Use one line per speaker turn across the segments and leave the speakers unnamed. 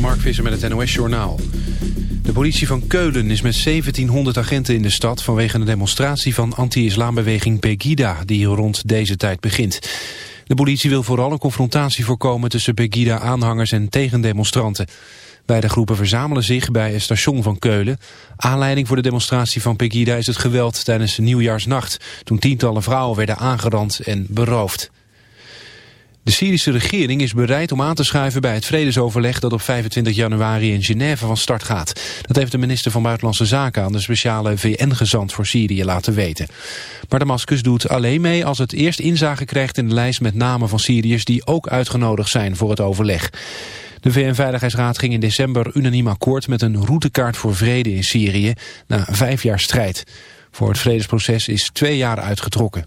Mark Visser met het NOS Journaal. De politie van Keulen is met 1700 agenten in de stad... vanwege een demonstratie van anti-islambeweging Pegida... die rond deze tijd begint. De politie wil vooral een confrontatie voorkomen... tussen Pegida-aanhangers en tegendemonstranten. Beide groepen verzamelen zich bij het station van Keulen. Aanleiding voor de demonstratie van Pegida is het geweld tijdens Nieuwjaarsnacht... toen tientallen vrouwen werden aangerand en beroofd. De Syrische regering is bereid om aan te schuiven bij het vredesoverleg dat op 25 januari in Genève van start gaat. Dat heeft de minister van Buitenlandse Zaken aan de speciale VN-gezant voor Syrië laten weten. Maar Damascus doet alleen mee als het eerst inzage krijgt in de lijst met namen van Syriërs die ook uitgenodigd zijn voor het overleg. De VN-veiligheidsraad ging in december unaniem akkoord met een routekaart voor vrede in Syrië na vijf jaar strijd. Voor het vredesproces is twee jaar uitgetrokken.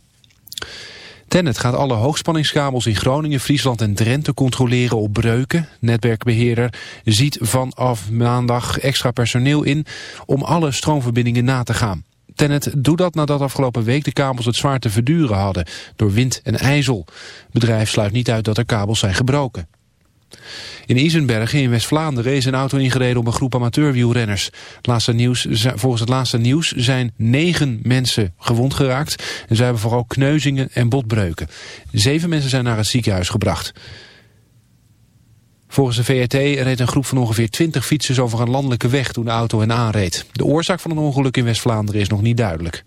Tennet gaat alle hoogspanningskabels in Groningen, Friesland en Drenthe controleren op breuken. Netwerkbeheerder ziet vanaf maandag extra personeel in om alle stroomverbindingen na te gaan. Tennet doet dat nadat afgelopen week de kabels het zwaar te verduren hadden door wind en ijzel. Bedrijf sluit niet uit dat er kabels zijn gebroken. In Isenbergen in West-Vlaanderen is een auto ingereden op een groep amateurwielrenners. Laatste nieuws, volgens het laatste nieuws zijn negen mensen gewond geraakt. En ze hebben vooral kneuzingen en botbreuken. Zeven mensen zijn naar het ziekenhuis gebracht. Volgens de VRT reed een groep van ongeveer 20 fietsers over een landelijke weg toen de auto hen aanreed. De oorzaak van het ongeluk in West-Vlaanderen is nog niet duidelijk.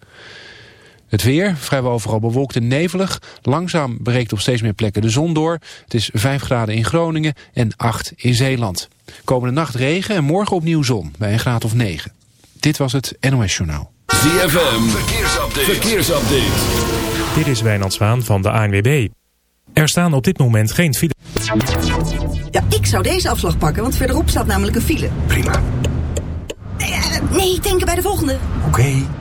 Het weer, vrijwel overal bewolkt en nevelig. Langzaam breekt op steeds meer plekken de zon door. Het is 5 graden in Groningen en 8 in Zeeland. Komende nacht regen en morgen opnieuw zon bij een graad of 9. Dit was het NOS Journaal.
ZFM, verkeersupdate. verkeersupdate.
Dit is Wijnand Zwaan van de ANWB. Er staan op dit moment geen file.
Ja, ik zou deze afslag pakken, want verderop staat namelijk een file.
Prima.
Nee, uh, nee denken bij de volgende.
Oké.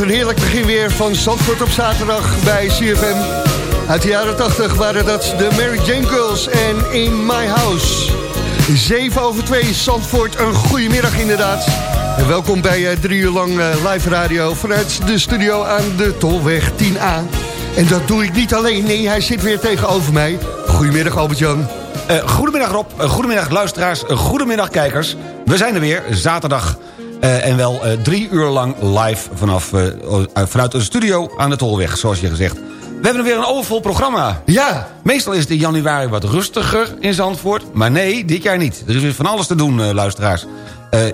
Een heerlijk begin weer van Zandvoort op zaterdag bij CFM. Uit de jaren 80 waren dat de Mary Jane Girls en In My House. 7 over 2, Zandvoort, een goede middag inderdaad. En welkom bij eh, drie uur lang eh, live radio vanuit de studio aan de Tolweg 10A. En dat doe ik niet alleen, nee, hij zit weer tegenover mij. Goedemiddag Albert-Jan.
Eh, goedemiddag Rob, goedemiddag luisteraars, goedemiddag kijkers. We zijn er weer, zaterdag. Eh, en wel eh, drie uur lang live vanaf, eh, vanuit de studio aan de Tolweg, zoals je gezegd. We hebben weer een overvol programma.
Ja.
Meestal is het in januari wat rustiger in Zandvoort. Maar nee, dit jaar niet. Er is weer van alles te doen, luisteraars.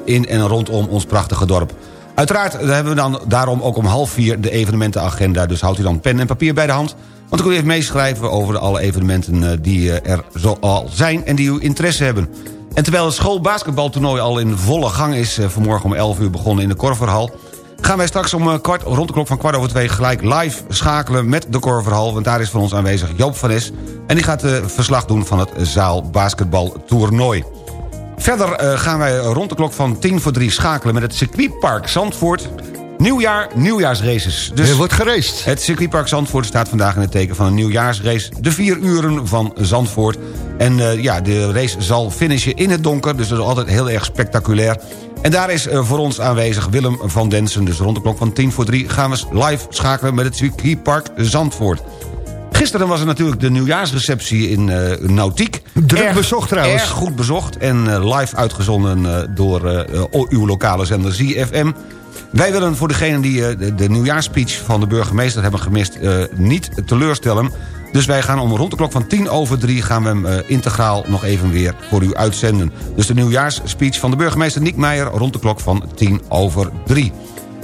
in en rondom ons prachtige dorp. Uiteraard hebben we dan daarom ook om half vier de evenementenagenda. Dus houdt u dan pen en papier bij de hand. Want dan kun je even meeschrijven over alle evenementen die er zo al zijn... en die uw interesse hebben. En terwijl het schoolbasketbaltoernooi al in volle gang is... eh, vanmorgen om 11 uur begonnen in de Korverhal... gaan wij straks om eh, kwart, rond de klok van kwart over twee... gelijk live schakelen met de Korverhal. Want daar is voor ons aanwezig Joop van Es. En die gaat uh, verslag doen van het zaal basketbaltoernooi. Verder gaan wij rond de klok van tien voor drie schakelen... met het circuitpark Zandvoort... Nieuwjaar, nieuwjaarsraces.
Dus er wordt gereest.
Het circuitpark Zandvoort staat vandaag in het teken van een nieuwjaarsrace. De vier uren van Zandvoort. En uh, ja, de race zal finishen in het donker. Dus dat is altijd heel erg spectaculair. En daar is uh, voor ons aanwezig Willem van Densen. Dus rond de klok van tien voor drie gaan we live schakelen... met het circuitpark Zandvoort. Gisteren was er natuurlijk de nieuwjaarsreceptie in uh, Nautiek.
Druk erg, bezocht trouwens.
Erg goed bezocht en live uitgezonden door uw lokale zender ZFM. Wij willen voor degenen die de, de nieuwjaarspeech van de burgemeester hebben gemist... niet teleurstellen. Dus wij gaan om rond de klok van tien over drie... gaan we hem integraal nog even weer voor u uitzenden. Dus de nieuwjaarsspeech van de burgemeester Niek Meijer... rond de klok van tien over drie.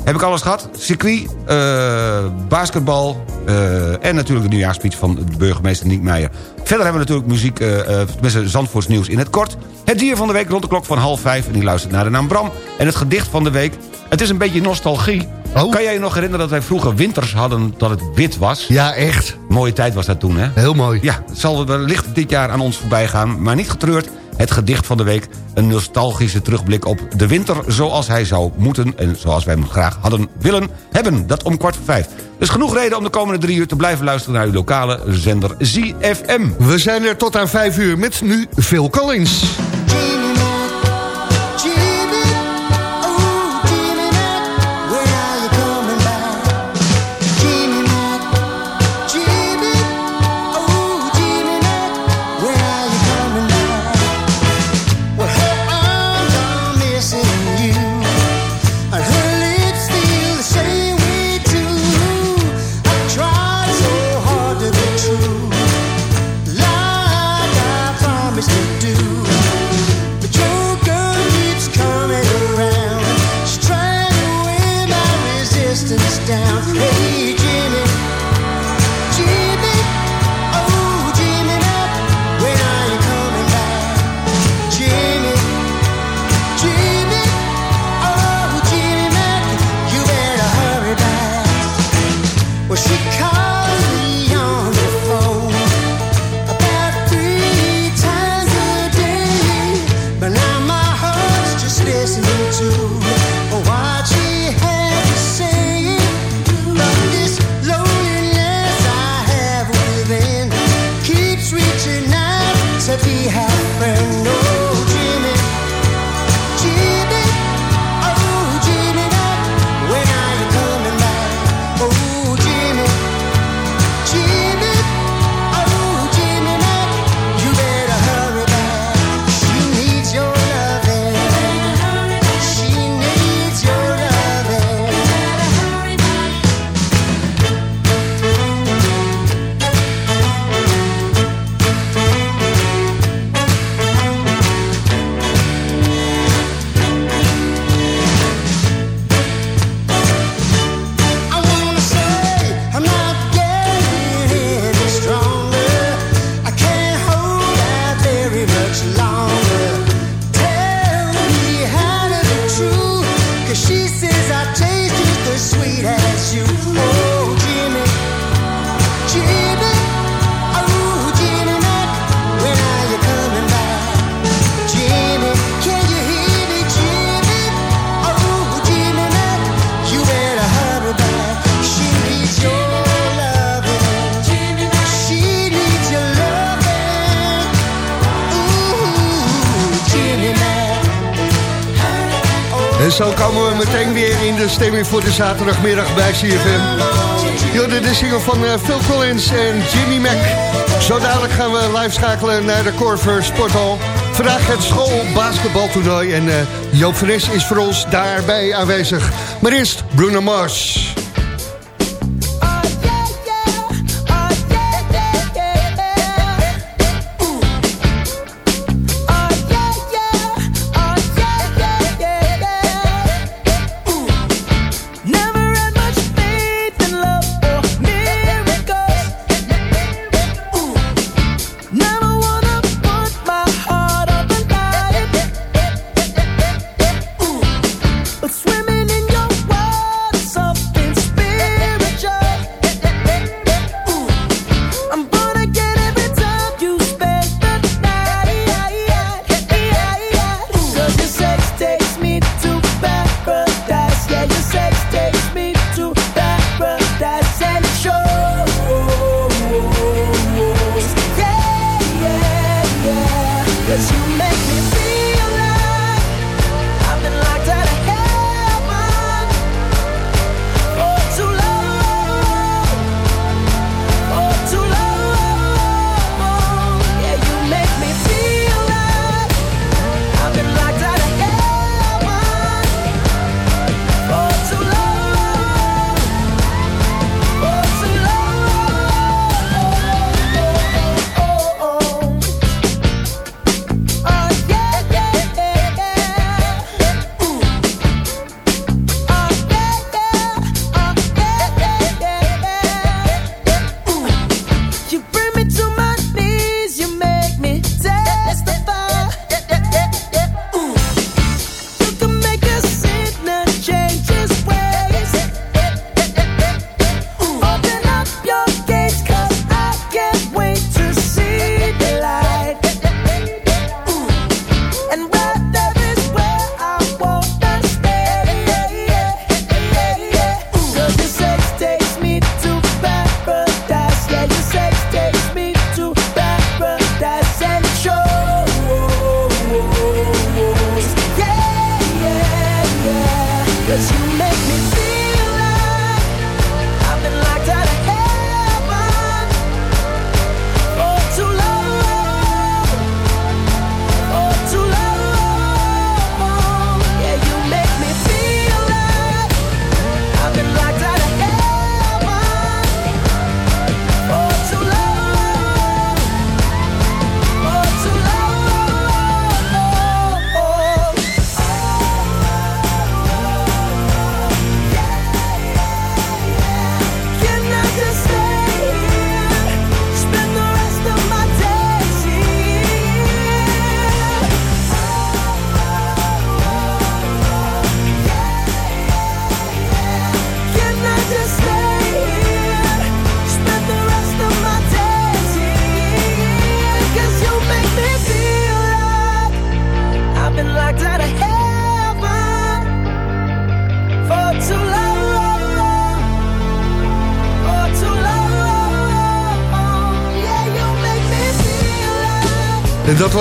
Heb ik alles gehad? Circuit, uh, basketbal uh, en natuurlijk de nieuwjaarspeech van de burgemeester Niek Meijer. Verder hebben we natuurlijk muziek, uh, Zandvoorts nieuws in het kort. Het dier van de week rond de klok van half vijf en die luistert naar de naam Bram. En het gedicht van de week, het is een beetje nostalgie. Oh. Kan jij je nog herinneren dat wij vroeger winters hadden dat het wit was?
Ja, echt.
Mooie tijd was dat toen, hè?
Heel mooi.
Ja, het zal wellicht dit jaar aan ons voorbij gaan, maar niet getreurd het gedicht van de week. Een nostalgische terugblik op de winter zoals hij zou moeten... en zoals wij hem graag hadden willen hebben. Dat om kwart voor vijf. Dus genoeg reden om de komende drie uur te blijven luisteren... naar uw lokale zender ZFM.
We zijn er tot aan vijf uur met nu Phil Collins.
Zaterdagmiddag bij CFM. Jorde de single van eh, Phil Collins en Jimmy Mac. Zo dadelijk gaan we live schakelen naar de Corver Sporthal. Vandaag het schoolbasketbaltoernooi en eh, Joop Nes is voor ons daarbij aanwezig. Maar eerst Bruno Mars.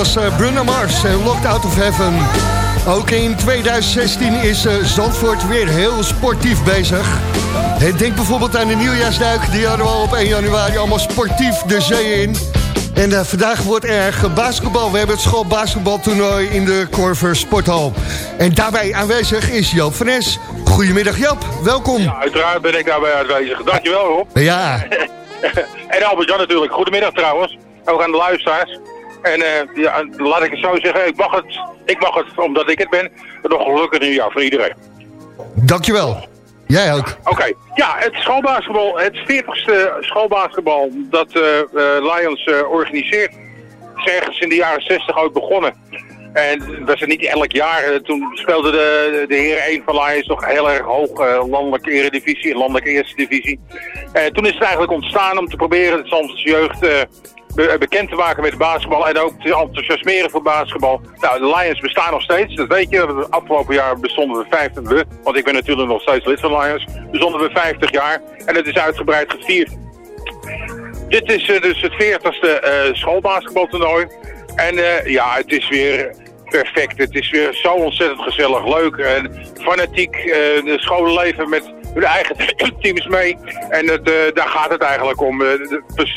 Was eh, Bruno Mars en Locked Out of Heaven. Ook in 2016 is eh, Zandvoort weer heel sportief bezig. Denk bijvoorbeeld aan de nieuwjaarsduik. Die hadden we al op 1 januari allemaal sportief de zee in. En eh, vandaag wordt er gebasketbal. We hebben het schoolbasketbaltoernooi in de Corver Sporthal. En daarbij aanwezig is Joop van Es. Goedemiddag Joop, welkom.
Ja, uiteraard ben ik daarbij aanwezig. Dankjewel Rob.
Ja,
en Albert-Jan natuurlijk. Goedemiddag trouwens. Ook aan de luisteraars. En eh, ja, laat ik het zo zeggen, ik mag het, ik mag het omdat ik het ben, nog gelukkig nieuwjaar voor iedereen.
dankjewel. Jij ook.
Oké, ja, het schoolbasketbal, het 40ste schoolbasketbal dat eh, eh, Lions organiseert, is ergens in de jaren 60 ooit begonnen. En dat is niet elk jaar. Toen speelde de, de heren 1 van Lions nog heel erg hoog landelijke eredivisie en landelijke eerste divisie. En toen is het eigenlijk ontstaan om te proberen de Zandvoortse jeugd be- bekend te maken met basketbal en ook te enthousiasmeren voor basketbal. Nou, de Lions bestaan nog steeds, dat weet je. Het afgelopen jaar bestonden we 50, we, want ik ben natuurlijk nog steeds lid van Lions, bestonden we 50 jaar en het is uitgebreid gevierd. Dit is eh, dus het 40ste eh schoolbasketbaltoernooi. En eh, ja, het is weer perfect. Het is weer zo ontzettend gezellig, leuk en fanatiek. eh, de scholen leven met hun eigen teams mee. En het, eh, daar gaat het eigenlijk om. Eh,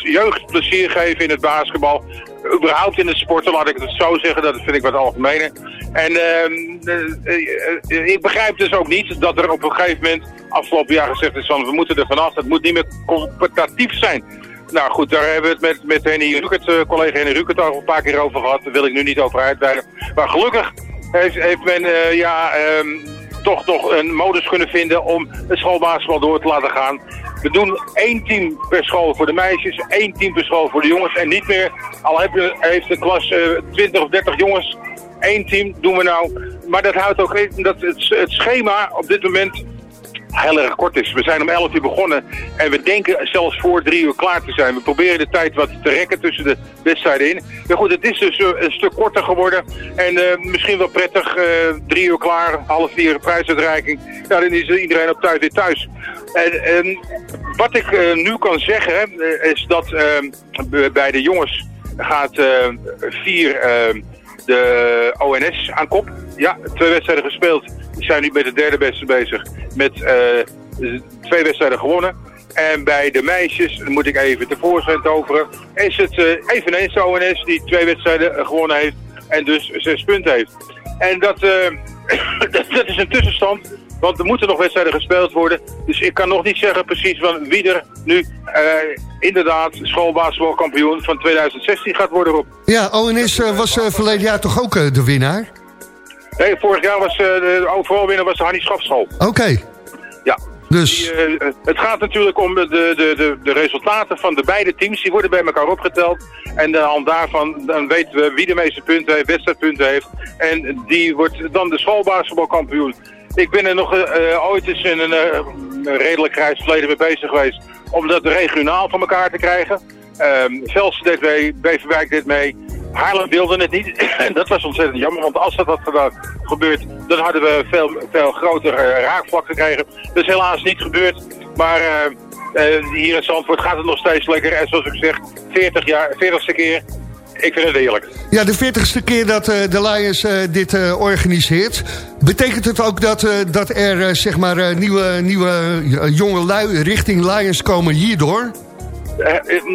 jeugd plezier geven in het basketbal. Überhaupt in het sporten, laat ik het zo zeggen. Dat vind ik wat algemener. En ehm, eh, ik begrijp dus ook niet dat er op een gegeven moment afgelopen jaar gezegd is van we moeten er vanaf. Het moet niet meer competitief zijn. Nou goed, daar hebben we het met, met Henny Rukert, collega Henny Rukert al een paar keer over gehad. Daar wil ik nu niet over uitweiden. Maar gelukkig heeft, men ja, ehm, toch nog een modus kunnen vinden om het schoolbasketbal door te laten gaan. We doen één team per school voor de meisjes, één team per school voor de jongens. En niet meer, al heeft de klas eh 20 of 30 jongens, één team doen we nou. Maar dat houdt ook in dat het, het schema op dit moment heel erg kort is. We zijn om 11 uur begonnen en we denken zelfs voor drie uur klaar te zijn. We proberen de tijd wat te rekken tussen de wedstrijden in. Maar goed, het is dus eh, een stuk korter geworden. En eh, misschien wel prettig, eh, drie uur klaar, half vier prijsuitreiking. Ja, dan is iedereen op tijd weer thuis. En, en wat ik nu kan zeggen is dat eh, bij de jongens gaat vier eh, de ONS aan kop. Ja, twee wedstrijden gespeeld. Die zijn nu met de derde beste bezig. Met eh, twee wedstrijden gewonnen. En bij de meisjes, moet ik even tevoorschijn toveren, is het eh, eveneens de ONS die twee wedstrijden eh, gewonnen heeft en dus zes punten heeft. En dat, dat is een tussenstand, want er moeten nog wedstrijden gespeeld worden. Dus ik kan nog niet zeggen precies van wie er nu eh, inderdaad schoolbasketbalkampioen van 2016 gaat worden op.
Ja, ONS eh, was eh, verleden jaar toch ook de winnaar?
Nee, vorig jaar was de overal winnaar was de Hannie Schafschool.
Oké,
Ja.
dus...
Die, het gaat natuurlijk om de, de, de, de resultaten van de beide teams. Die worden bij elkaar opgeteld. En hand daarvan dan weten we wie de meeste punten heeft, wedstrijdpunten heeft. En die wordt dan de schoolbasketbalkampioen. Ik ben er nog eh, eh, ooit eens in een, eh, redelijk grijs verleden mee bezig geweest. Om dat regionaal van elkaar te krijgen. Ehm Velsen deed mee, Beverwijk deed mee. Haarlem wilde het niet. En dat was ontzettend jammer, want als dat had gebeurd, dan hadden we veel, veel groter raakvlak gekregen. Dat is helaas niet gebeurd. Maar hier in Zandvoort gaat het nog steeds lekker. En zoals ik zeg, 40 jaar, 40ste keer. Ik vind het heerlijk.
Ja, de 40ste keer dat eh, de Lions eh, dit eh, organiseert. Betekent het ook dat, dat er zeg maar nieuwe, nieuwe jonge lui richting Lions komen hierdoor?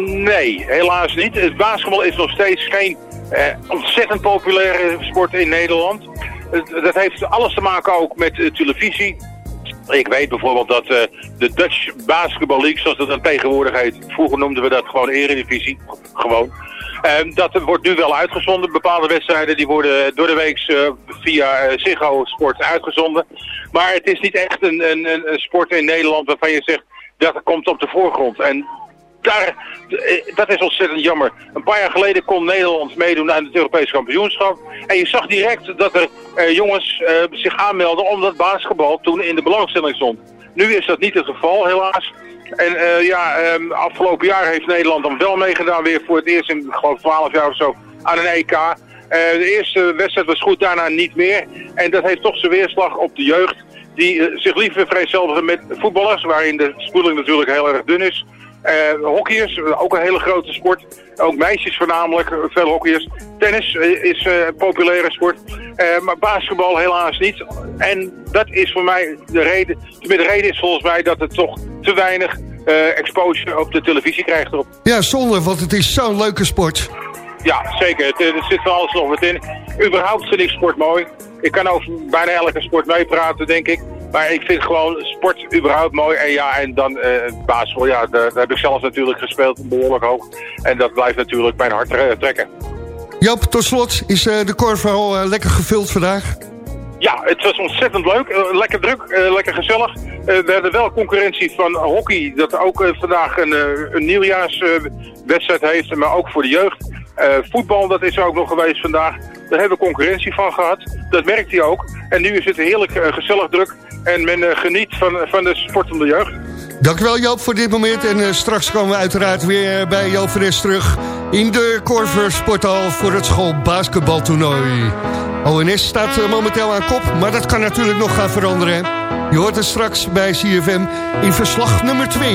Nee, helaas niet. Het basketbal is nog steeds geen ontzettend populaire sport in Nederland. Dat heeft alles te maken ook met televisie. Ik weet bijvoorbeeld dat de Dutch Basketball League, zoals dat dan tegenwoordig heet, vroeger noemden we dat gewoon Eredivisie, gewoon. Eh, dat wordt nu wel uitgezonden. Bepaalde wedstrijden die worden door de week eh, via eh, Ziggo Sport uitgezonden. Maar het is niet echt een, een, een, sport in Nederland waarvan je zegt, dat komt op de voorgrond. En daar, eh, dat is ontzettend jammer. Een paar jaar geleden kon Nederland meedoen aan het Europese kampioenschap. En je zag direct dat er jongens eh, zich aanmelden omdat basketbal toen in de belangstelling stond. Nu is dat niet het geval, helaas. En eh, ja, ehm, afgelopen jaar heeft Nederland dan wel meegedaan weer voor het eerst in gewoon 12 jaar of zo aan een EK. Eh, de eerste wedstrijd was goed, daarna niet meer. En dat heeft toch zijn weerslag op de jeugd. Die eh, zich liever vereenzelvigen met voetballers, waarin de spoeling natuurlijk heel erg dun is. Hockeyers, eh, ook een hele grote sport. Ook meisjes voornamelijk, veel hockeyers. Tennis eh, is eh, een populaire sport. Eh, maar basketbal helaas niet. En dat is voor mij de reden. De reden is volgens mij dat het toch te weinig exposure op de televisie krijgt erop.
Ja, zonde, want het is zo'n leuke sport.
Ja, zeker. Het, er zit van alles nog wat in. Überhaupt vind ik sport mooi. Ik kan over bijna elke sport meepraten, denk ik. Maar ik vind gewoon sport überhaupt mooi. En ja, en dan eh basketbal, ja, daar, daar heb ik zelf natuurlijk gespeeld, behoorlijk hoog. En dat blijft natuurlijk mijn hart tre- trekken.
Joop, tot slot, is eh, de korfbal eh, lekker gevuld vandaag?
Ja, het was ontzettend leuk. Eh, lekker druk, eh, lekker gezellig. Eh, we hadden wel concurrentie van hockey, dat ook eh, vandaag een, eh, een nieuwjaarswedstrijd heeft, maar ook voor de jeugd. Eh, voetbal, dat is er ook nog geweest vandaag. Daar hebben we concurrentie van gehad. Dat merkt hij ook. En nu is het heerlijk eh, gezellig druk. En men eh, geniet van, van de sportende jeugd.
Dankjewel Joop voor dit moment. En straks komen we uiteraard weer bij Joop Fres terug... in de Corver Sporthal voor het schoolbasketbaltoernooi. ONS staat momenteel aan kop, maar dat kan natuurlijk nog gaan veranderen. Je hoort het straks bij CFM in verslag nummer 2.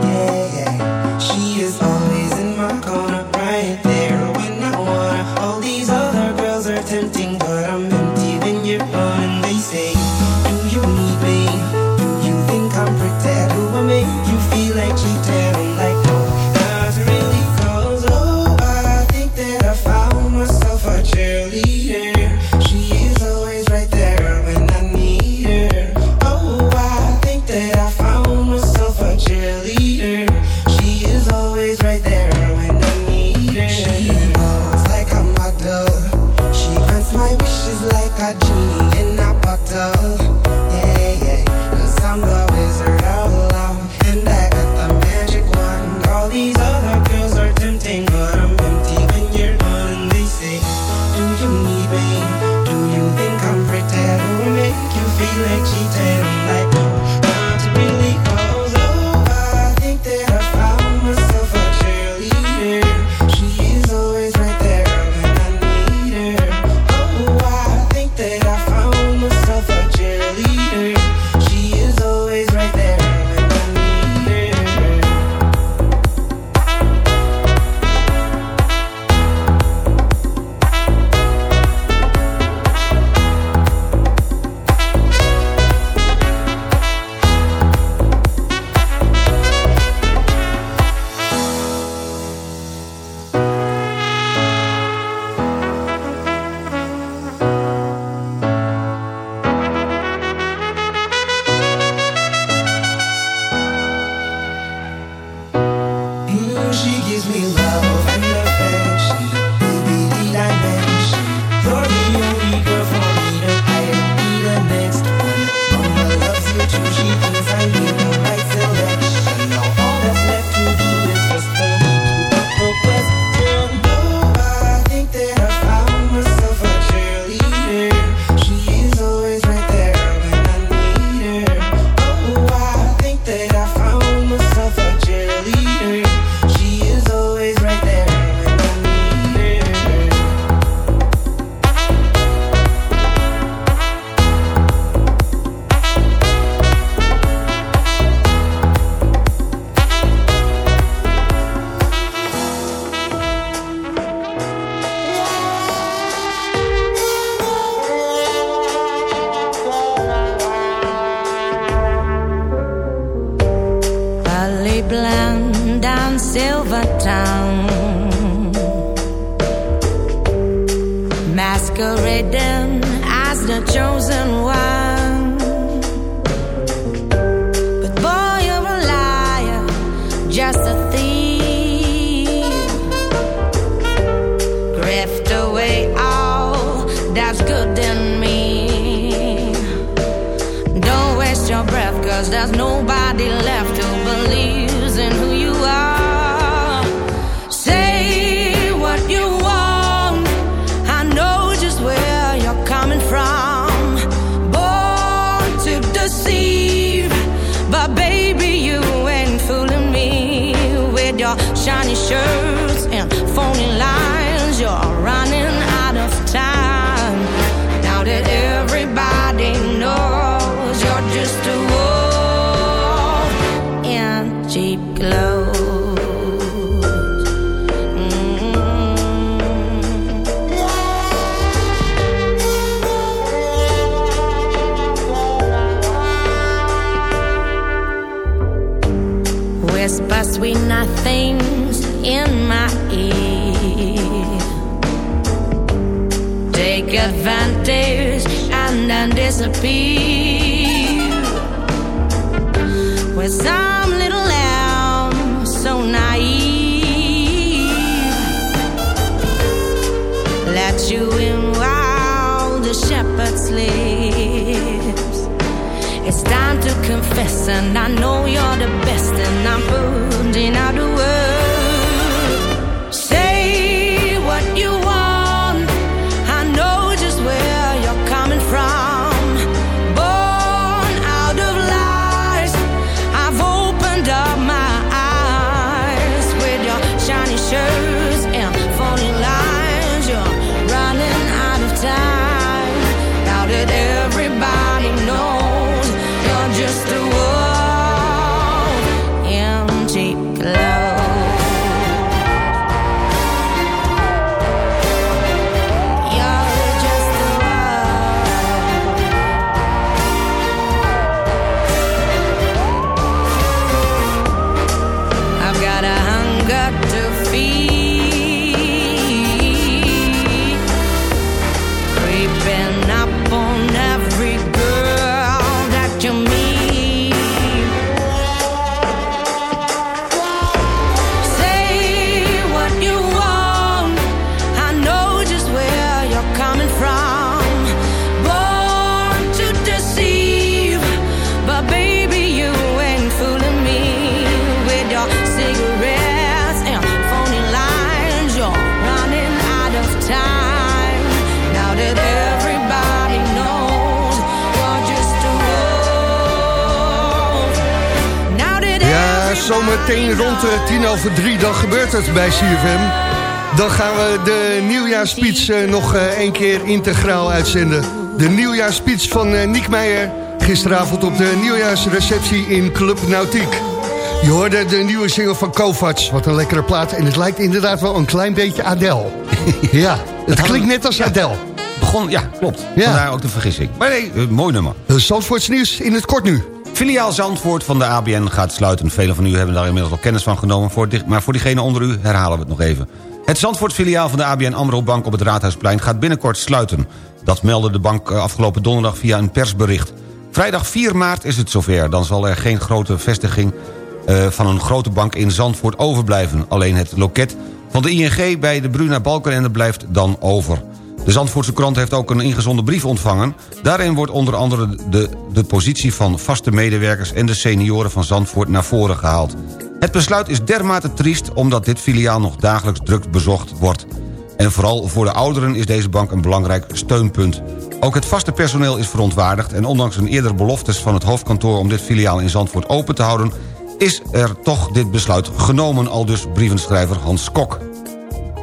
disappear. Where some little lamb, so naive, let you in while the shepherd sleeps. It's time to confess, and I know you're the best, and I'm.
Zometeen rond tien over drie, dan gebeurt het bij CFM. Dan gaan we de nieuwjaarspeech eh, nog eh, één keer integraal uitzenden. De nieuwjaarspeech van eh, Niek Meijer. Gisteravond op de nieuwjaarsreceptie in Club Nautiek. Je hoorde de nieuwe single van Kovacs. Wat een lekkere plaat. En het lijkt inderdaad wel een klein beetje Adele. ja, het klinkt net als Adele.
Begon, ja, klopt.
Ja.
Vandaar ook de vergissing. Maar nee, mooi nummer.
Zandvoorts nieuws in het kort nu.
Filiaal Zandvoort van de ABN gaat sluiten. Velen van u hebben daar inmiddels al kennis van genomen. Maar voor diegenen onder u herhalen we het nog even. Het Zandvoort-filiaal van de ABN AMRO Bank op het Raadhuisplein... gaat binnenkort sluiten. Dat meldde de bank eh, afgelopen donderdag via een persbericht. Vrijdag 4 maart is het zover. Dan zal er geen grote vestiging eh, van een grote bank in Zandvoort overblijven. Alleen het loket van de ING bij de Bruna Balkenende blijft dan over. De Zandvoortse krant heeft ook een ingezonden brief ontvangen. Daarin wordt onder andere de, de positie van vaste medewerkers... en de senioren van Zandvoort naar voren gehaald. Het besluit is dermate triest omdat dit filiaal nog dagelijks druk bezocht wordt. En vooral voor de ouderen is deze bank een belangrijk steunpunt. Ook het vaste personeel is verontwaardigd... en ondanks een eerdere beloftes van het hoofdkantoor... om dit filiaal in Zandvoort open te houden... is er toch dit besluit genomen, al dus brievenschrijver Hans Kok.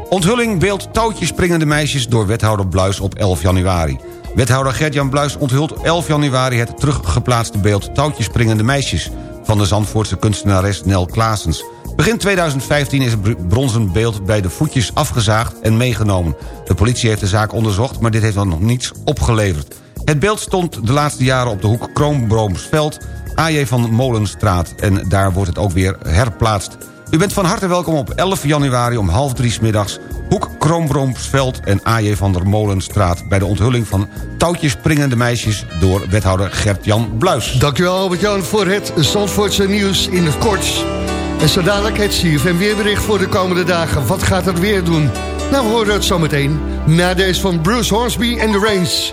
Onthulling beeld touwtjes springende meisjes door wethouder Bluis op 11 januari. Wethouder Gert-Jan Bluis onthult 11 januari het teruggeplaatste beeld touwtjes springende meisjes... van de Zandvoortse kunstenares Nel Klaasens. Begin 2015 is het br- bronzen beeld bij de voetjes afgezaagd en meegenomen. De politie heeft de zaak onderzocht, maar dit heeft dan nog niets opgeleverd. Het beeld stond de laatste jaren op de hoek Kroonbroomsveld... AJ van Molenstraat en daar wordt het ook weer herplaatst. U bent van harte welkom op 11 januari om half drie middags... Hoek Kroonbroomsveld en AJ van der Molenstraat... bij de onthulling van touwtjes springende meisjes... door wethouder Gert-Jan Bluis.
Dankjewel Albert-Jan voor het Zandvoortse nieuws in het kort. En zo dadelijk het CFM weerbericht voor de komende dagen. Wat gaat het weer doen? Nou, we horen het zometeen. Na deze van Bruce Hornsby en The Rains.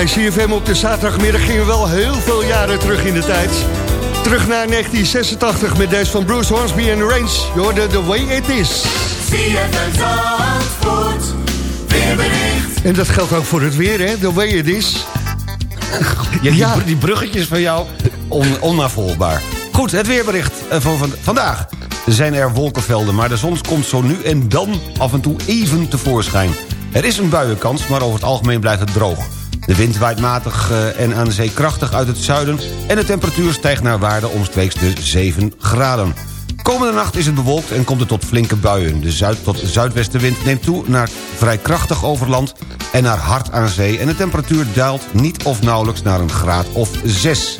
Bij CFM op de zaterdagmiddag gingen we wel heel veel jaren terug in de tijd. Terug naar 1986 met deze van Bruce Hornsby en The Range. Je hoorde The Way It Is. En dat geldt ook voor het weer, hè? The Way It Is.
Ja, die, br- die bruggetjes van jou, on, onnavolgbaar. Goed, het weerbericht eh, van, van vandaag. Er zijn er wolkenvelden, maar de zon komt zo nu en dan af en toe even tevoorschijn. Er is een buienkans, maar over het algemeen blijft het droog. De wind waait matig eh, en aan de zee krachtig uit het zuiden... en de temperatuur stijgt naar waarde omstreeks de 7 graden. Komende nacht is het bewolkt en komt het tot flinke buien. De zuid- tot zuidwestenwind neemt toe naar vrij krachtig overland... en naar hard aan zee en de temperatuur daalt niet of nauwelijks naar een graad of 6.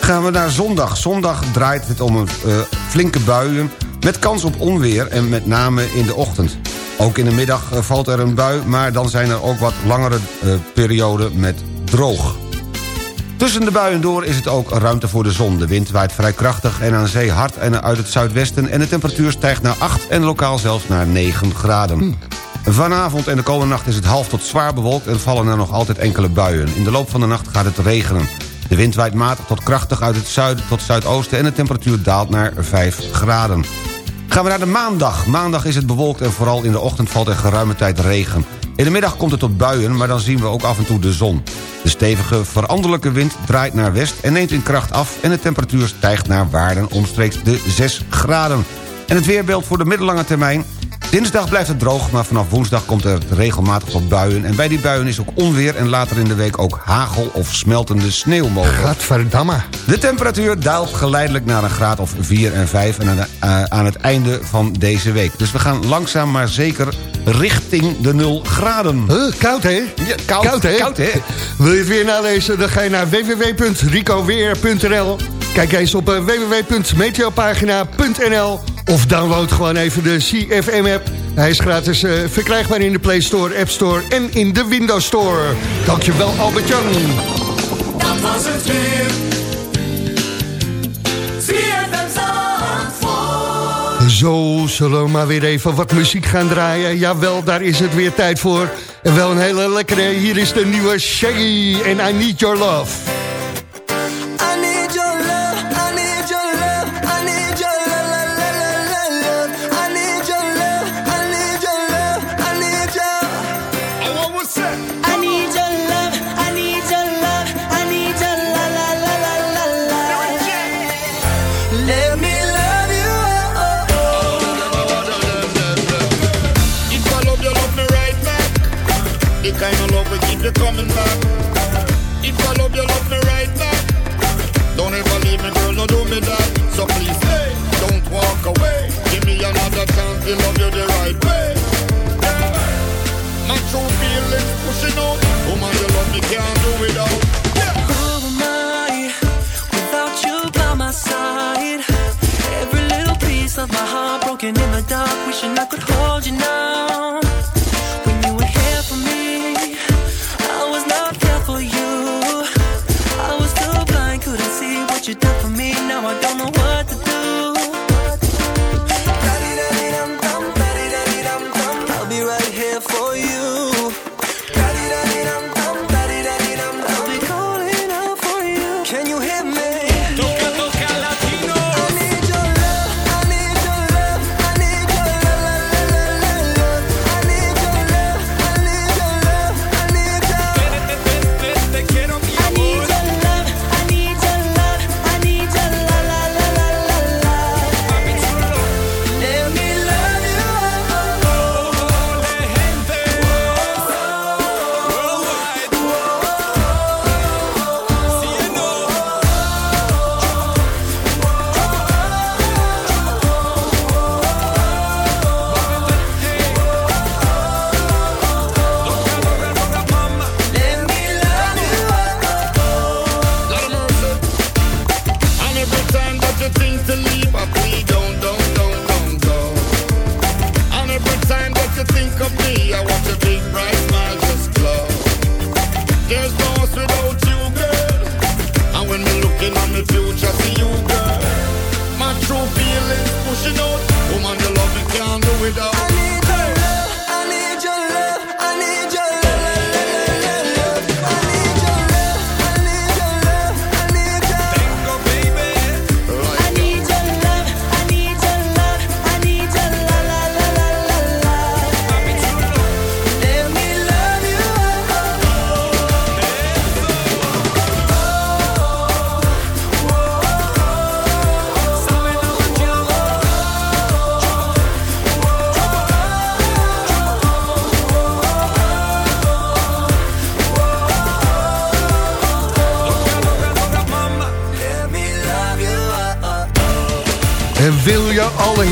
Gaan we naar zondag. Zondag draait het om een eh, flinke buien... met kans op onweer en met name in de ochtend. Ook in de middag eh, valt er een bui... maar dan zijn er ook wat langere eh, perioden met droog. Tussen de buien door is het ook ruimte voor de zon. De wind waait vrij krachtig en aan zee hard en uit het zuidwesten... en de temperatuur stijgt naar 8 en lokaal zelfs naar 9 graden. Vanavond en de komende nacht is het half tot zwaar bewolkt... en vallen er nog altijd enkele buien. In de loop van de nacht gaat het regenen. De wind waait matig tot krachtig uit het zuiden tot zuidoosten... en de temperatuur daalt naar 5 graden. Gaan we naar de maandag. Maandag is het bewolkt en vooral in de ochtend valt er geruime tijd regen. In de middag komt het tot buien, maar dan zien we ook af en toe de zon. De stevige veranderlijke wind draait naar west en neemt in kracht af... en de temperatuur stijgt naar waarden omstreeks de 6 graden. En het weerbeeld voor de middellange termijn... Dinsdag blijft het droog, maar vanaf woensdag komt er regelmatig tot buien... en bij die buien is ook onweer en later in de week ook hagel of smeltende sneeuw mogelijk.
Gadverdamme.
De temperatuur daalt geleidelijk naar een graad of 4 en 5 en aan, de- eh, aan het einde van deze week. Dus we gaan langzaam maar zeker richting de 0 graden.
Huh, koud, hè?
Ja, koud,
hè?
koud, hè?
Wil je het weer nalezen? Dan ga je naar www.ricoweer.nl. Kijk eens op eh, www.meteopagina.nl of download gewoon even de CFM-app. Hij is gratis eh, verkrijgbaar in de Play Store, App Store en in de Windows Store. Dankjewel, Albert-Jan.
Dat was het weer.
Zo, zullen we maar weer even wat muziek gaan draaien. Jawel, daar is het weer tijd voor. En wel een hele lekkere. Hier is de nieuwe Shaggy en I Need Your Love.
So please stay, don't walk away. Give me another chance to love you the right way. Yeah. My true feelings pushing out. Woman, you love me, can't do without.
Who am I without you by my side? Every little piece of my heart broken in the dark, wishing I could hold you now.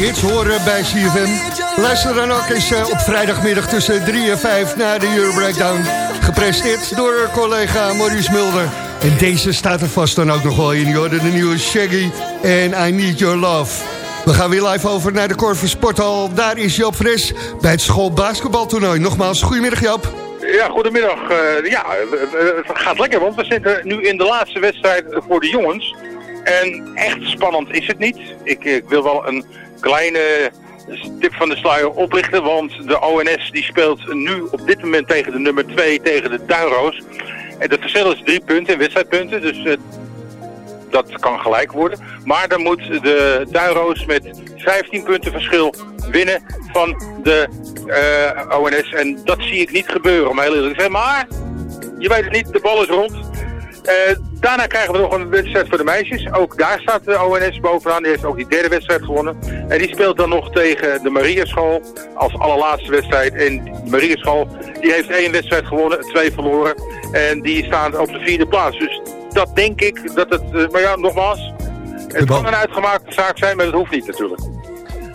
Hits horen bij CFM? Luister dan ook eens eh, op vrijdagmiddag tussen 3 en 5 naar de Euro Breakdown. Gepresteerd door collega Maurice Mulder. En deze staat er vast dan ook nog wel in. De nieuwe Shaggy en I Need Your Love. We gaan weer live over naar de Corver Sporthal. Daar is Joop Fres bij het schoolbasketbaltoernooi. Nogmaals, goedemiddag Joop.
Ja, goedemiddag. Eh, ja, eh, het gaat lekker, want we zitten nu in de laatste wedstrijd voor de jongens. En echt spannend is het niet. Ik, ik wil wel een kleine tip van de sluier oplichten, want de ONS die speelt nu op dit moment tegen de nummer 2, tegen de Duinroos. En het verschil is drie punten wedstrijdpunten, dus eh, dat kan gelijk worden. Maar dan moet de Duinroos met 15 punten verschil winnen van de eh, ONS. En dat zie ik niet gebeuren, om heel eerlijk te zijn. Maar je weet het niet, de bal is rond. Eh, daarna krijgen we nog een wedstrijd voor de meisjes. Ook daar staat de ONS bovenaan. Die heeft ook die derde wedstrijd gewonnen. En die speelt dan nog tegen de Mariaschool als allerlaatste wedstrijd. En de Mariaschool die heeft één wedstrijd gewonnen, twee verloren. En die staan op de vierde plaats. Dus dat denk ik dat het... eh, maar ja, nogmaals. Het kan een uitgemaakte zaak zijn, maar dat hoeft niet natuurlijk.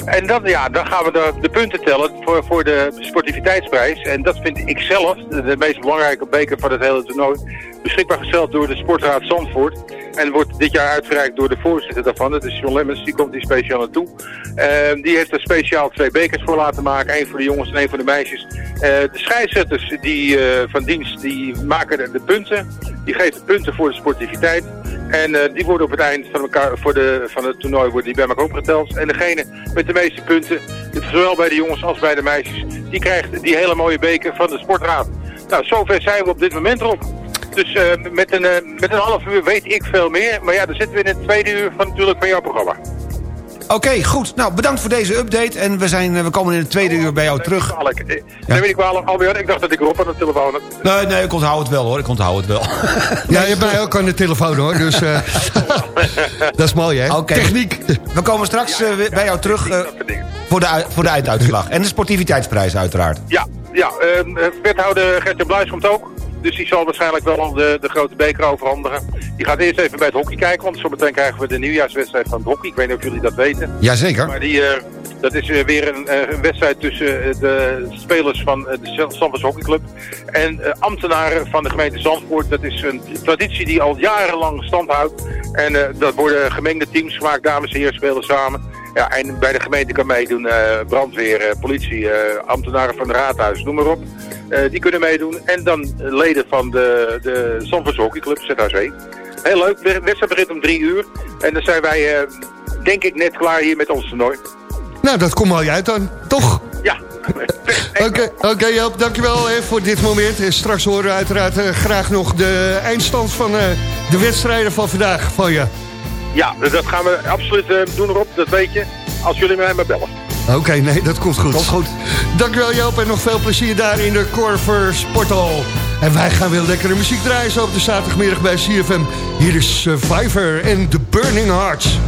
En dan, ja, dan gaan we de, de punten tellen voor, voor de sportiviteitsprijs. En dat vind ik zelf de, meest belangrijke beker van het hele toernooi. Beschikbaar gesteld door de Sportraad Zandvoort. En wordt dit jaar uitgereikt door de voorzitter daarvan. Dat is John Lemmens, die komt hier speciaal naartoe. Ehm, die heeft er speciaal twee bekers voor laten maken. één voor de jongens en één voor de meisjes. Eh, de scheidsrechters die, eh, van dienst die maken de, de punten. Die geven punten voor de sportiviteit. En eh, die worden op het eind van, elkaar, voor de, van het toernooi worden die bij elkaar opgeteld. En degene met de meeste punten, zowel bij de jongens als bij de meisjes, die krijgt die hele mooie beker van de sportraad. Nou, zover zijn we op dit moment erop. Dus eh, met, een, eh, met een half uur weet ik veel meer. Maar ja, dan zitten we in het tweede uur van, natuurlijk van jouw programma.
Oké, goed. Nou, bedankt voor deze update. En we, zijn, eh, we komen in het tweede uur bij jou terug.
Dan weet ik wel, alweer. Ik dacht dat ik erop aan de telefoon had.
Nee, nee, ik onthoud het wel hoor. Ik onthoud het wel.
Ja, je hebt mij ook aan de telefoon hoor. Dus eh, dat is mooi hè. Techniek.
We komen straks bij jou terug eh, voor, de, voor de einduitslag. En de sportiviteitsprijs uiteraard.
Ja, ja eh, wethouder Gertje Bluis komt ook. Dus die zal waarschijnlijk wel de, de grote beker overhandigen. Die gaat eerst even bij het hockey kijken, want zometeen krijgen we de nieuwjaarswedstrijd van het hockey. Ik weet niet of jullie dat weten.
Jazeker.
Maar die, eh, dat is eh, weer een, eh, een wedstrijd tussen de spelers van de Zandvoorts Hockeyclub en ambtenaren van de gemeente Zandvoort. Dat is een traditie die al jarenlang stand houdt. En dat worden gemengde teams gemaakt, dames en heren spelen samen. Ja, en bij de gemeente kan meedoen eh, brandweer, eh, politie, eh, ambtenaren van het raadhuis, noem maar op. Die kunnen meedoen. En dan leden van de, de Zandvoorts Hockeyclub, ZHC. Heel leuk, de wedstrijd begint om drie uur. En dan zijn wij, denk ik, net klaar hier met ons toernooi.
Nou, dat komt mooi uit dan, toch?
Ja.
Oké, oké Joop, dankjewel hè, voor dit moment. En straks horen we uiteraard graag nog de eindstand van de wedstrijden van vandaag van je.
Ja, dus dat gaan we absoluut eh, doen erop, dat weet je. Als jullie mij maar bellen.
Oké, nee, dat komt goed. Komt goed. Dankjewel Joop en nog veel plezier daar in de Corver Sporthal. En wij gaan weer lekkere muziek draaien zo op de zaterdagmiddag bij CFM. Hier is Survivor en The Burning Hearts.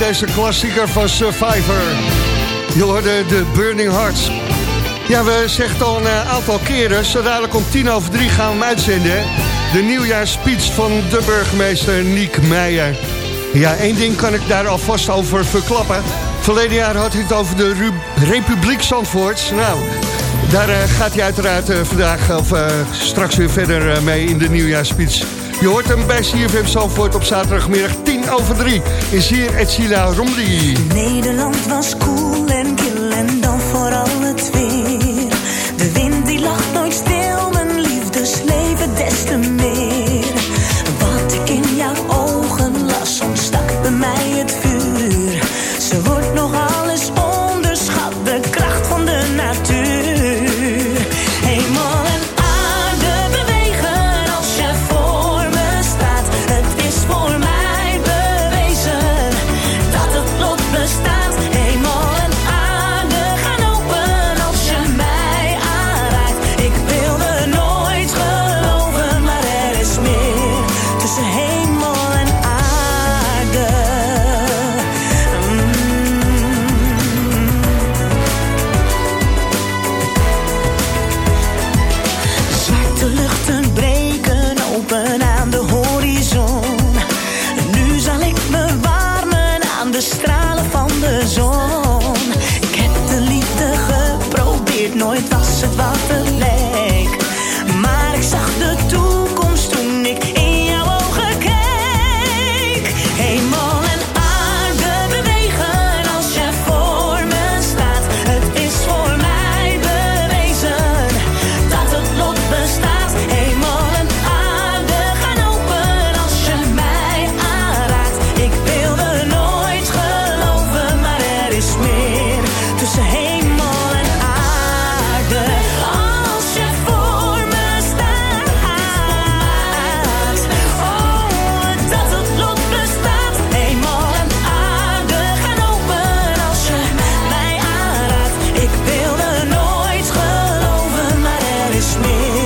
Deze klassieker van Survivor. Je hoorde de Burning Hearts. Ja, we zeggen al een eh, aantal keren, zo dadelijk om tien over drie gaan we hem uitzenden. De nieuwjaarsspeech van de burgemeester Niek Meijer. Ja, één ding kan ik daar alvast over verklappen. Verleden jaar had hij het over de Republiek Zandvoort. Nou, daar eh, gaat hij uiteraard eh, vandaag of straks weer verder mee in de nieuwjaarsspeech. Je hoort hem bij CFM Zandvoort op zaterdagmiddag 10 over 3. Is hier Etsila Romli.
Nederland was koel en kil en dan vooral het weer. De wind die lacht nooit stil, mijn liefdesleven des te meer.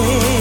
Meer.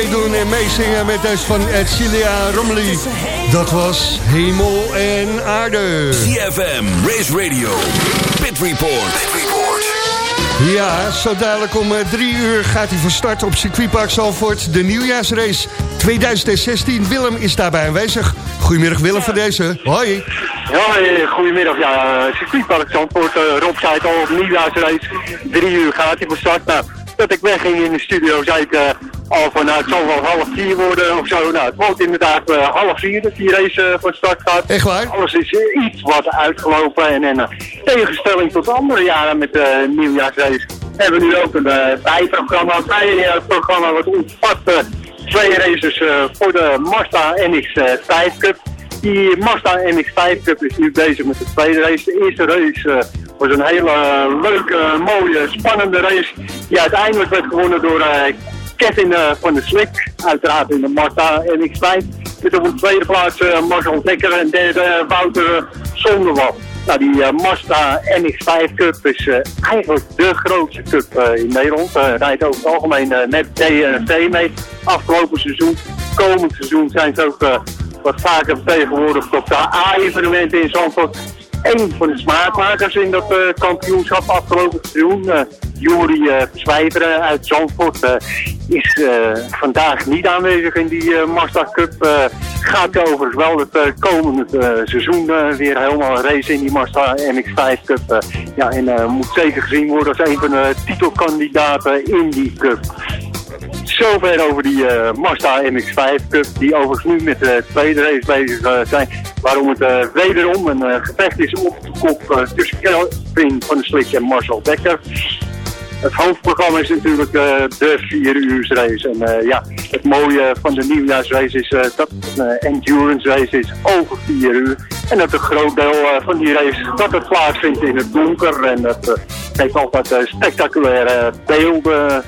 Meedoen en meezingen met deze van Edcilia Romli. Dat was Hemel en Aarde.
CFM, Race Radio, Pit Report.
Ja, zo dadelijk om eh, drie uur gaat hij van start op circuitpark Zalvoort. De nieuwjaarsrace 2016. Willem is daarbij aanwezig. Goedemiddag Willem van deze. Hoi.
Ja, eh, goedemiddag. Ja, eh, circuitpark Zandvoort. eh, Rob zei het al, op nieuwjaarsrace. Drie uur gaat hij van start. Nou, dat ik wegging in de studio, zei ik eh, al van, nou, het zal wel half vier worden of zo. Nou, het wordt inderdaad eh, half vier dat die race eh, van start gaat.
Echt waar?
Alles is eh, iets wat uitgelopen. En in tegenstelling tot andere jaren met de nieuwjaarsrace hebben we nu ook een bijprogramma. Een bijprogramma wat eh, twee races voor de Mazda NX-5 Cup. Die Mazda MX-5 Cup is nu bezig met de tweede race. De eerste race was een hele leuke, mooie, spannende race. Die uiteindelijk werd gewonnen door Kevin eh, van der Slik. Uiteraard in de Mazda MX-5. Met op de tweede plaats eh, Marcel Dekker en derde eh, Wouter uh, Zonderwal. Nou, die eh, Mazda MX-5 Cup is eigenlijk de grootste cup in Nederland. Rijdt over het algemeen met DNT mee. Afgelopen seizoen, komend seizoen zijn ze ook wat vaker vertegenwoordigd op de A-evenementen in Zandvoort. Een van de smaakmakers in dat kampioenschap afgelopen seizoen, eh Zwijveren uit Zandvoort, eh, is eh, vandaag niet aanwezig in die Mazda Cup. Gaat overigens wel het komende seizoen weer helemaal racen in die Mazda MX-5 Cup. ja, en moet zeker gezien worden als een van de titelkandidaten in die cup. zover over die eh, Mazda MX-5 Cup, die overigens nu met de tweede race bezig eh, zijn. Waarom het wederom een gevecht is op de kop tussen Kelvin van der Slik en Marcel Dekker. Het hoofdprogramma is natuurlijk eh, de 4 uur race. En eh, ja, het mooie van de nieuwjaarsrace is eh, dat een endurance race is over 4 uur. En dat een groot deel van die race dat het plaatsvindt in het donker. En dat geeft altijd spectaculaire beelden.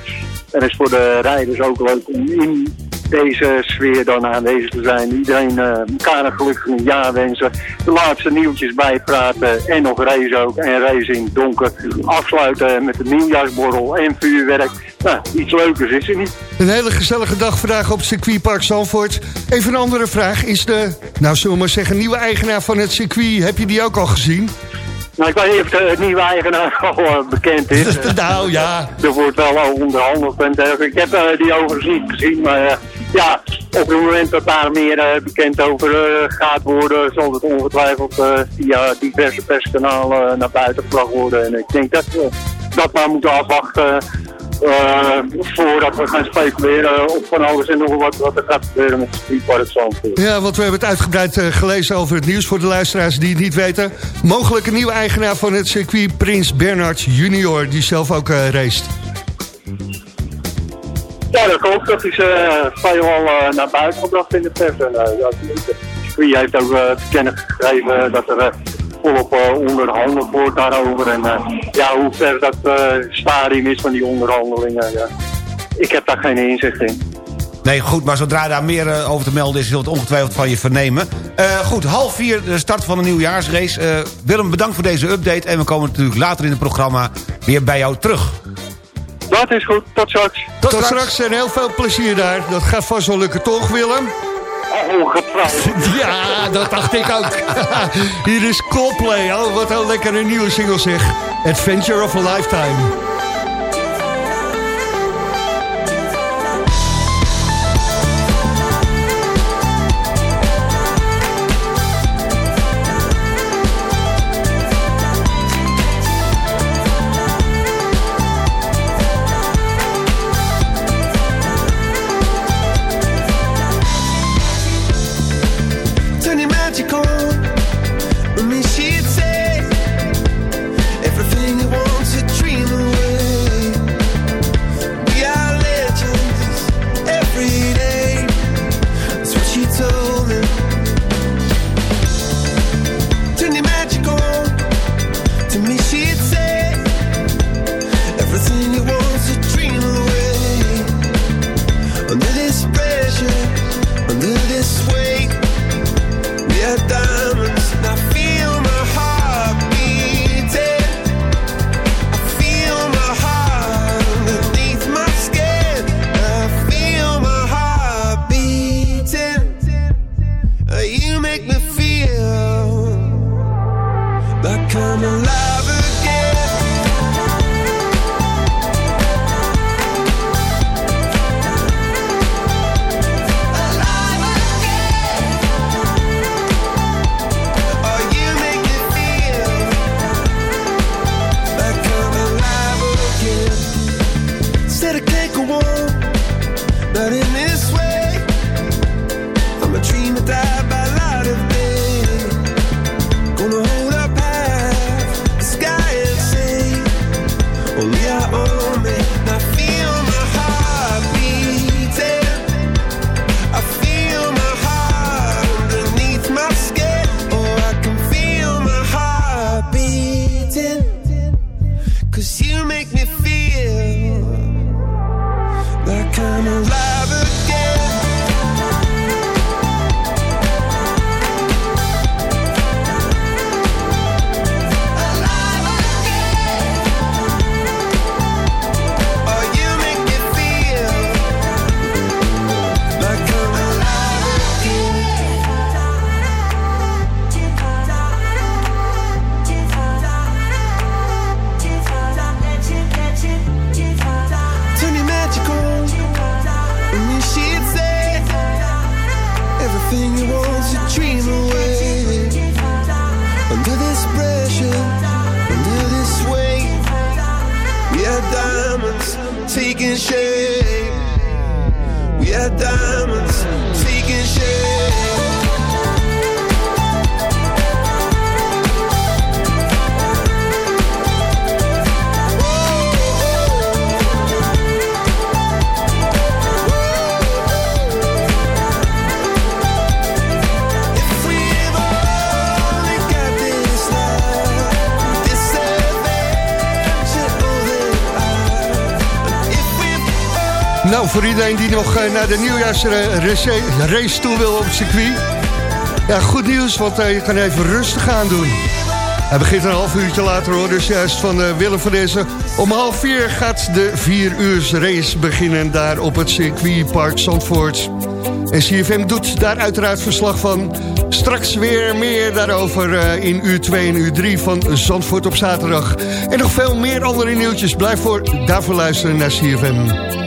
En is voor de rijders ook leuk om in deze sfeer dan aanwezig te zijn. Iedereen eh, elkaar een gelukkig nieuwjaar wensen. De laatste nieuwtjes bijpraten en nog race ook. En race in donker. Afsluiten met een nieuwjaarsborrel en vuurwerk. Nou, iets leukers is er niet.
Een hele gezellige dag vandaag op circuitpark Zandvoort. Even een andere vraag. Is de, nou zullen we maar zeggen, nieuwe eigenaar van het circuit... heb je die ook al gezien?
Nou, ik weet niet of de nieuwe eigenaar al eh, bekend is.
nou ja.
Er wordt wel al onderhandeld en dergelijke. Ik heb eh, die overigens niet gezien, maar eh, ja, op het moment dat daar meer eh, bekend over eh, gaat worden, zal het ongetwijfeld eh, via diverse perskanalen naar buiten gebracht worden. En ik denk dat we dat maar moeten afwachten eh, voordat we gaan speculeren op van alles en nog wat, wat er gaat gebeuren met het Zandvoort.
Ja, want we hebben het uitgebreid eh, gelezen over het nieuws voor de luisteraars die het niet weten. Mogelijk een nieuwe eigenaar van het circuit, Prins Bernhard junior, die zelf ook eh raced.
Ja, dat klopt. Dat is eh veelal eh, naar buiten gebracht in de pers. En, eh, ja, het circuit heeft ook eh, te kennen gegeven dat er eh, volop eh, onderhandeld wordt daarover. En eh, ja, hoe ver dat eh, stadium is van die onderhandelingen, ja. ik heb daar geen inzicht in.
Nee, goed, maar zodra daar meer over te melden is... zult het ongetwijfeld van je vernemen. Eh, goed, half vier, de start van de nieuwjaarsrace. Eh, Willem, bedankt voor deze update. En we komen natuurlijk later in het programma weer bij jou terug.
Dat is goed, tot straks.
Tot, straks. en heel veel plezier daar. Dat gaat vast wel lukken, toch Willem? Ja, dat dacht ik ook. Hier is Coldplay. Oh, wat een lekkere nieuwe single zeg. Adventure of a Lifetime.
Voor iedereen die nog eh, naar de nieuwjaarsrace toe wil op het circuit. Ja, goed nieuws, want eh, je kan even rustig aan doen. Hij begint een half uurtje later hoor, dus juist van Willem van Dezen. Om half vier gaat de vier uurs race beginnen daar op het circuitpark Zandvoort. En CFM doet daar uiteraard verslag van. Straks weer meer daarover in uur 2 en uur 3 van Zandvoort op zaterdag. En nog veel meer andere nieuwtjes. Blijf voor, daarvoor luisteren naar CFM.